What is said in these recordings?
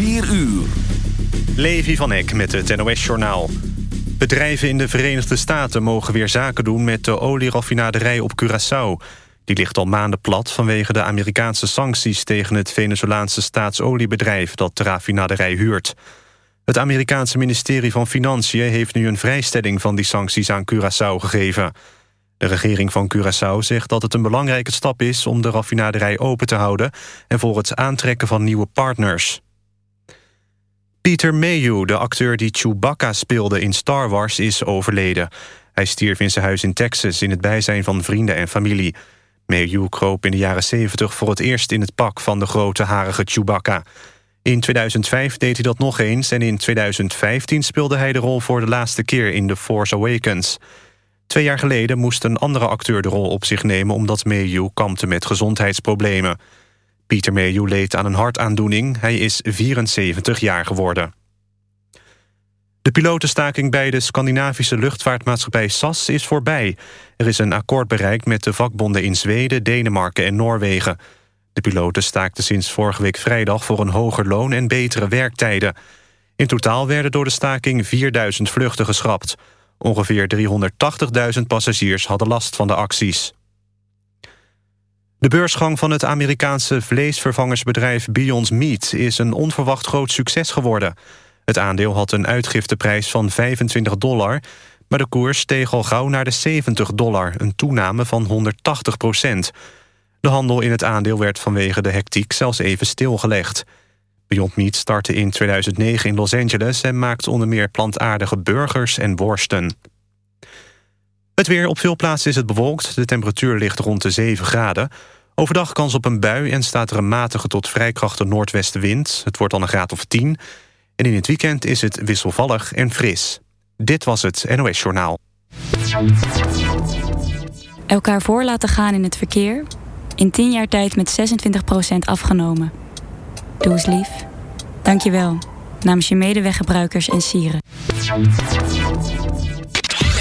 4 uur. Levi van Eck met het NOS-journaal. Bedrijven in de Verenigde Staten mogen weer zaken doen... met de olieraffinaderij op Curaçao. Die ligt al maanden plat vanwege de Amerikaanse sancties... tegen het Venezolaanse staatsoliebedrijf dat de raffinaderij huurt. Het Amerikaanse ministerie van Financiën heeft nu een vrijstelling... van die sancties aan Curaçao gegeven... De regering van Curaçao zegt dat het een belangrijke stap is... om de raffinaderij open te houden... en voor het aantrekken van nieuwe partners. Peter Mayhew, de acteur die Chewbacca speelde in Star Wars, is overleden. Hij stierf in zijn huis in Texas in het bijzijn van vrienden en familie. Mayhew kroop in de jaren 70 voor het eerst in het pak van de grote harige Chewbacca. In 2005 deed hij dat nog eens en in 2015 speelde hij de rol voor de laatste keer in The Force Awakens... Twee jaar geleden moest een andere acteur de rol op zich nemen... omdat Mayhew kampte met gezondheidsproblemen. Pieter Mayhew leed aan een hartaandoening. Hij is 74 jaar geworden. De pilotenstaking bij de Scandinavische luchtvaartmaatschappij SAS is voorbij. Er is een akkoord bereikt met de vakbonden in Zweden, Denemarken en Noorwegen. De piloten staakten sinds vorige week vrijdag voor een hoger loon en betere werktijden. In totaal werden door de staking 4000 vluchten geschrapt. Ongeveer 380.000 passagiers hadden last van de acties. De beursgang van het Amerikaanse vleesvervangersbedrijf Beyond Meat... is een onverwacht groot succes geworden. Het aandeel had een uitgifteprijs van 25 dollar... maar de koers steeg al gauw naar de 70 dollar, een toename van 180 procent. De handel in het aandeel werd vanwege de hectiek zelfs even stilgelegd. Beyond Meat startte in 2009 in Los Angeles... en maakt onder meer plantaardige burgers en worsten. Het weer op veel plaatsen is het bewolkt. De temperatuur ligt rond de 7 graden. Overdag kans op een bui en staat er een matige tot vrij krachtige noordwestenwind. Het wordt dan een graad of 10. En in het weekend is het wisselvallig en fris. Dit was het NOS Journaal. Elkaar voor laten gaan in het verkeer... in 10 jaar tijd met 26% afgenomen... Doe eens lief. Dank je wel. Namens je medeweggebruikers en sieren.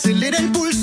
acelera el pulso.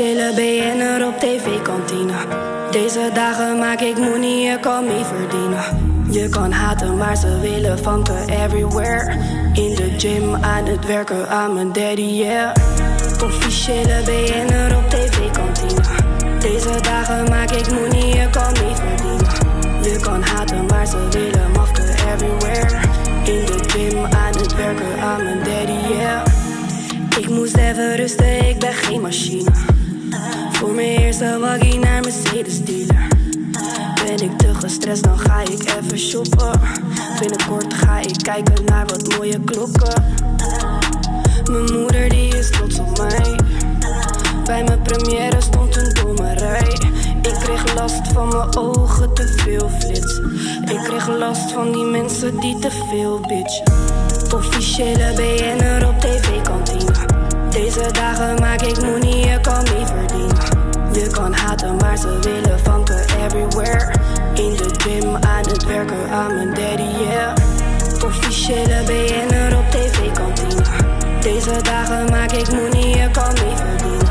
officiële BN'er op tv-kantine. Deze dagen maak ik money, je kan mee verdienen. Je kan haten, maar ze willen van te everywhere. In de gym, aan het werken, aan mijn daddy, yeah. Officiële BN'er op tv-kantine. Deze dagen maak ik money, je kan mee verdienen. Je kan haten, maar ze willen mafke everywhere. In de gym, aan het werken, aan mijn daddy, yeah. Ik moest even rusten, ik ben geen machine. Voor mijn eerste waggie naar Mercedes dealer. Ben ik te gestrest, dan ga ik even shoppen. Binnenkort ga ik kijken naar wat mooie klokken. Mijn moeder die is trots op mij. Bij mijn première stond een domme rij. Ik kreeg last van mijn ogen, te veel flits. Ik kreeg last van die mensen die te veel bitch Officiële BN'er op tv-kantine. Deze dagen maak ik money, ik kan niet verdienen. Je kan haten, maar ze willen van everywhere. In de gym, aan het werken, aan mijn daddy, yeah. Officiële BN'er op tv-kantine. Deze dagen maak ik money, je kan niet verdienen.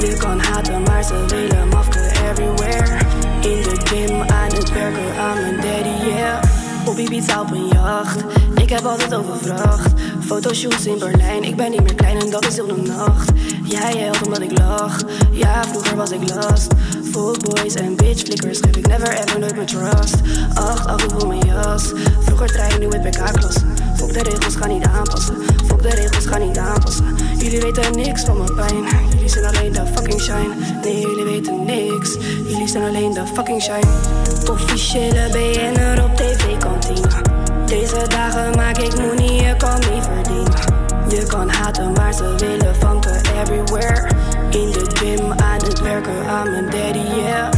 Je kan haten, maar ze willen mafke everywhere. In de gym, aan het werken, aan mijn daddy, yeah. Op Ibiza op een jacht, ik heb altijd overvracht. Fotoshoots in Berlijn, ik ben niet meer klein en dat is heel de nacht. Jij helpt omdat ik lach, ja vroeger was ik last. boys en bitch flickers geef ik never ever nooit mijn trust. Acht af en mijn jas, vroeger trein nu met PK-klassen. Fok de regels, ga niet aanpassen. Fok de regels, ga niet aanpassen. Jullie weten niks van mijn pijn. Jullie zijn alleen de fucking shine. Nee, jullie weten niks. Jullie zijn alleen de fucking shine. Officiële BN'er op tv-kantine. Deze dagen maak ik money, je kan niet verdienen. Je kan haten, maar ze willen vanken everywhere. In de gym, aan het werken, aan mijn daddy, yeah.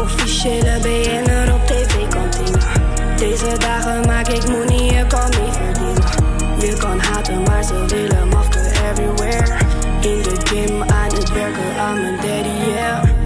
Officiële BN'er op tv-kantine. Deze dagen maak ik money, je kan niet verdienen. Je kan haten, maar ze willen mafken everywhere. In de gym, aan het werken, aan mijn daddy, yeah.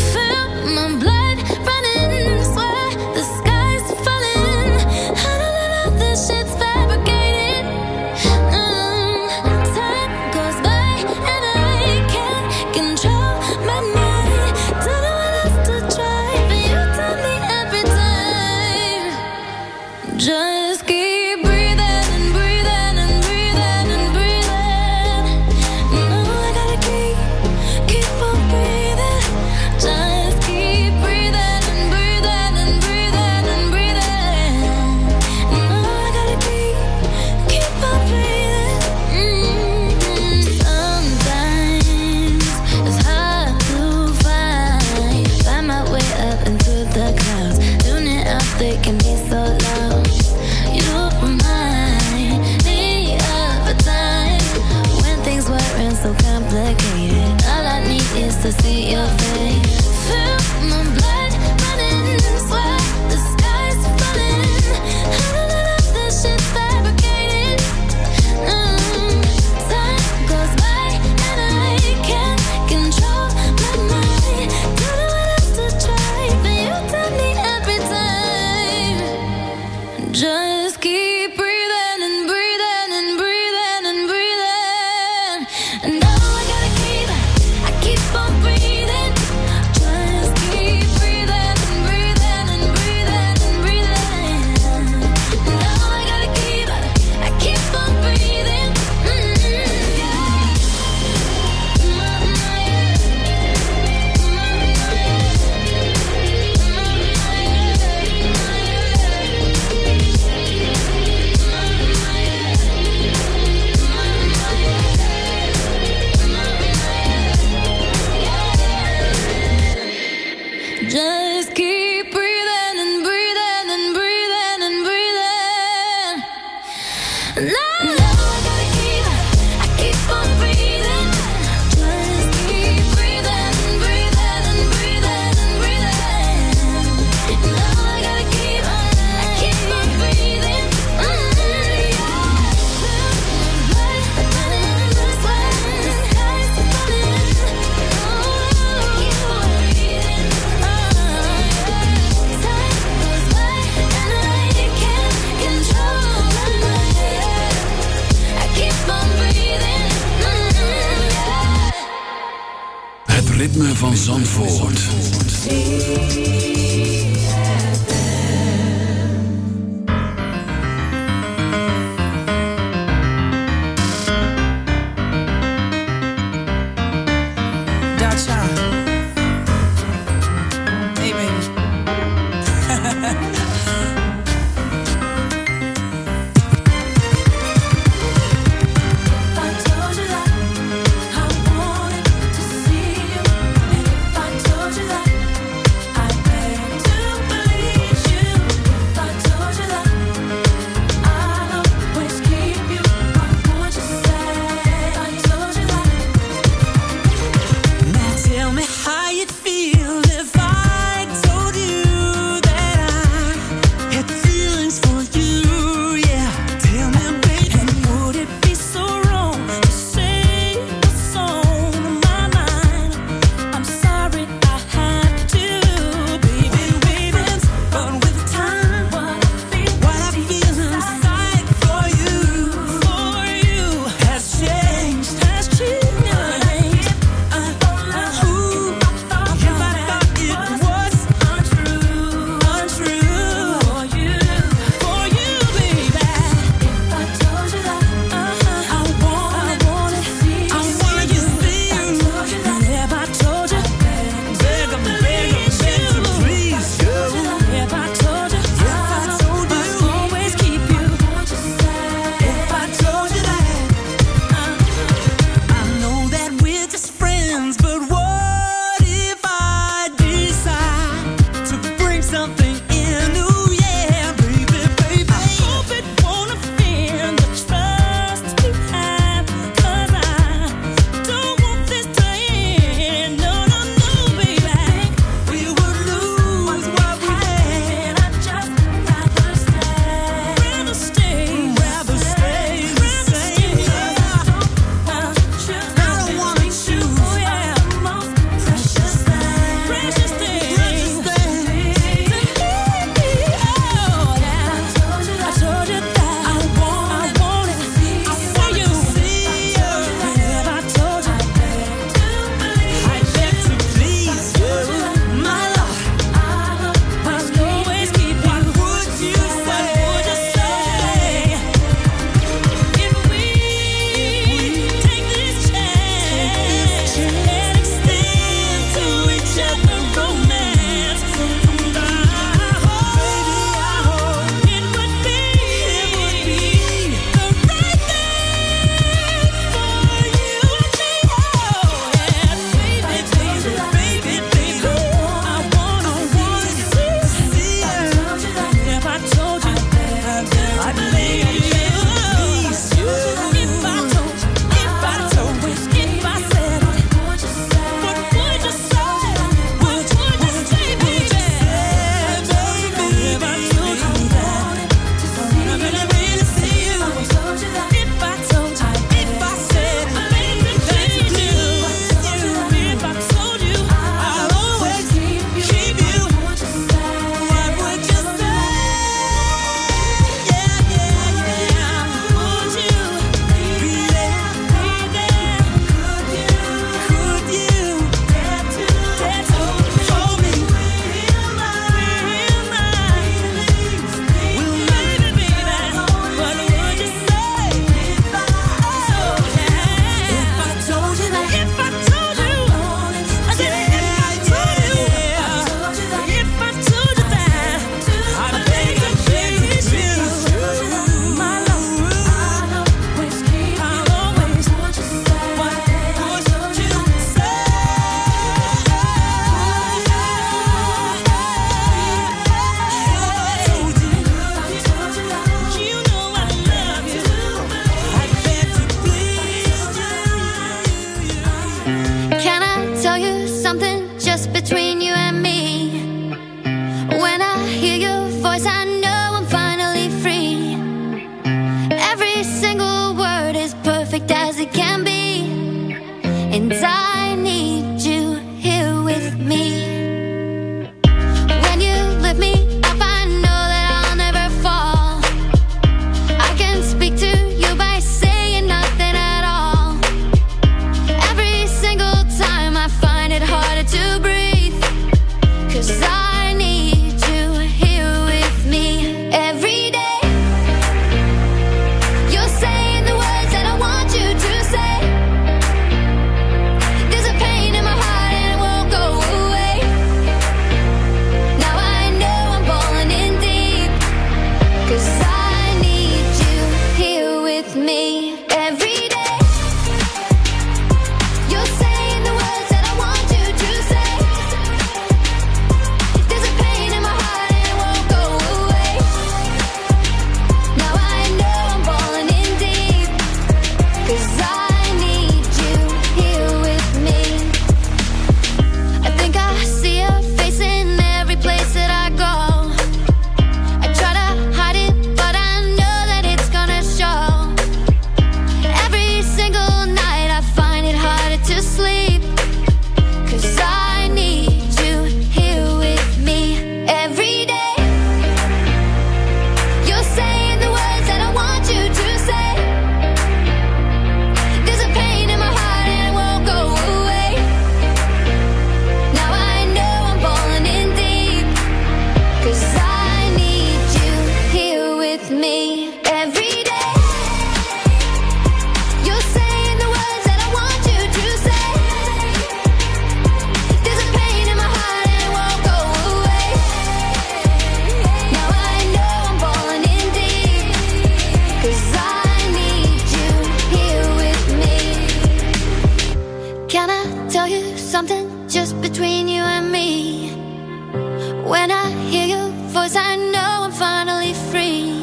hear your voice, I know finally free.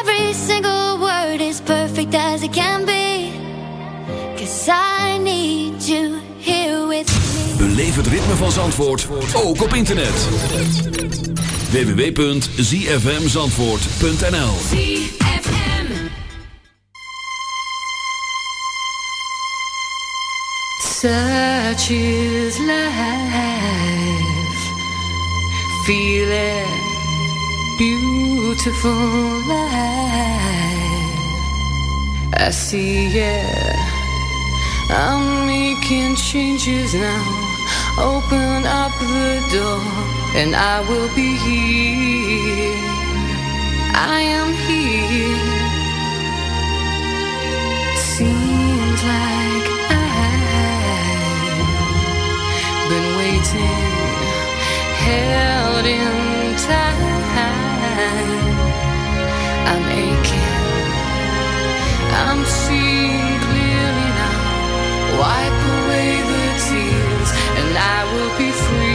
Every single word is perfect as it can be. Cause I need you here with me. Beleef het ritme van Zandvoort ook op internet. www.zfmzandvoort.nl Such is. Feeling beautiful life. I see, yeah. I'm making changes now. Open up the door, and I will be here. I am here. Seems like I've been waiting, held in time. I'm aching, I'm seeing clearly now. Wipe away the tears, and I will be free.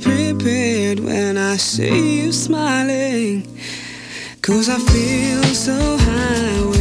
Prepared when I see you smiling. Cause I feel so high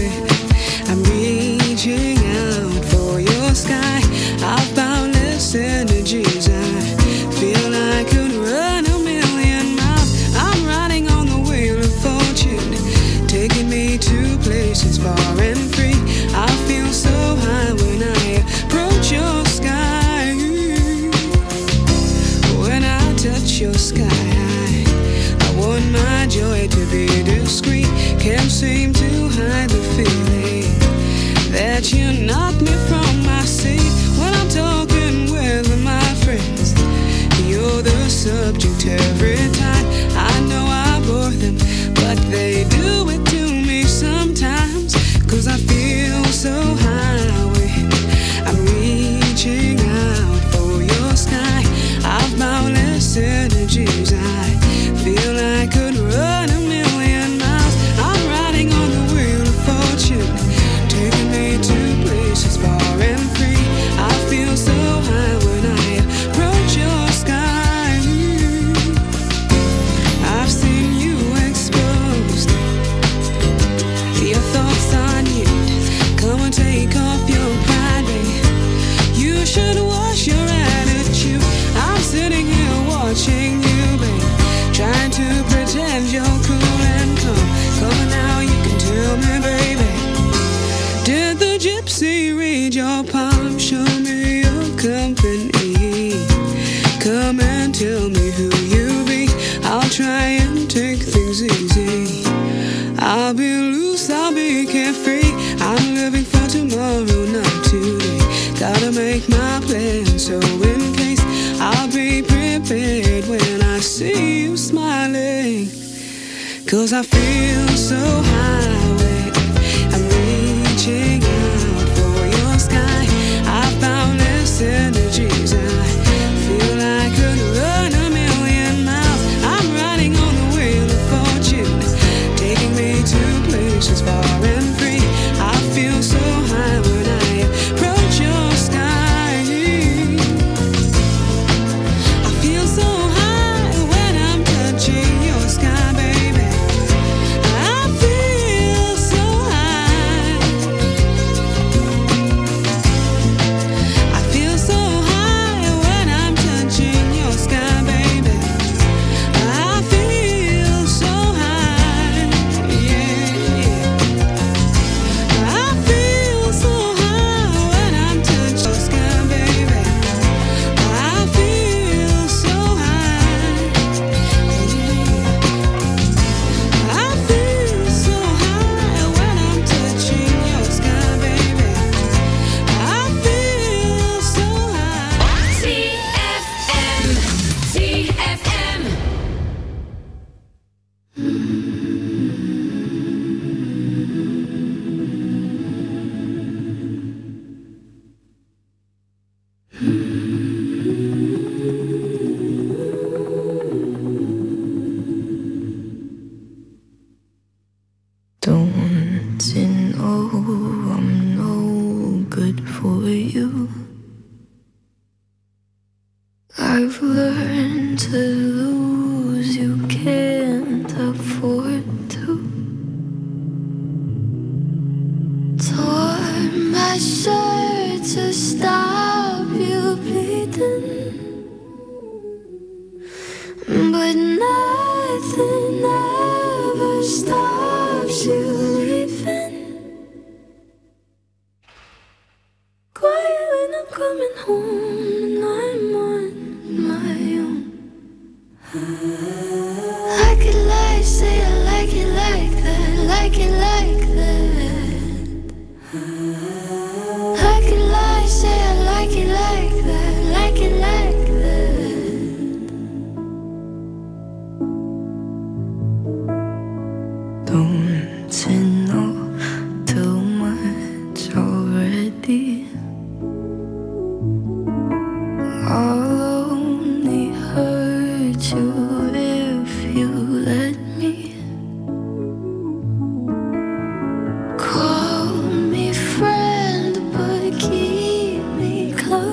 every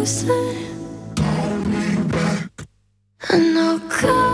closer. Hold me back. I know.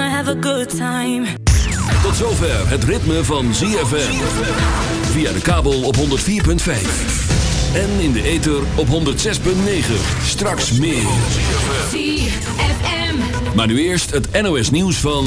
have a good time. Tot zover het ritme van ZFM. Via de kabel op 104.5. En in de ether op 106.9. Straks meer. ZFM. Maar nu eerst het NOS nieuws van...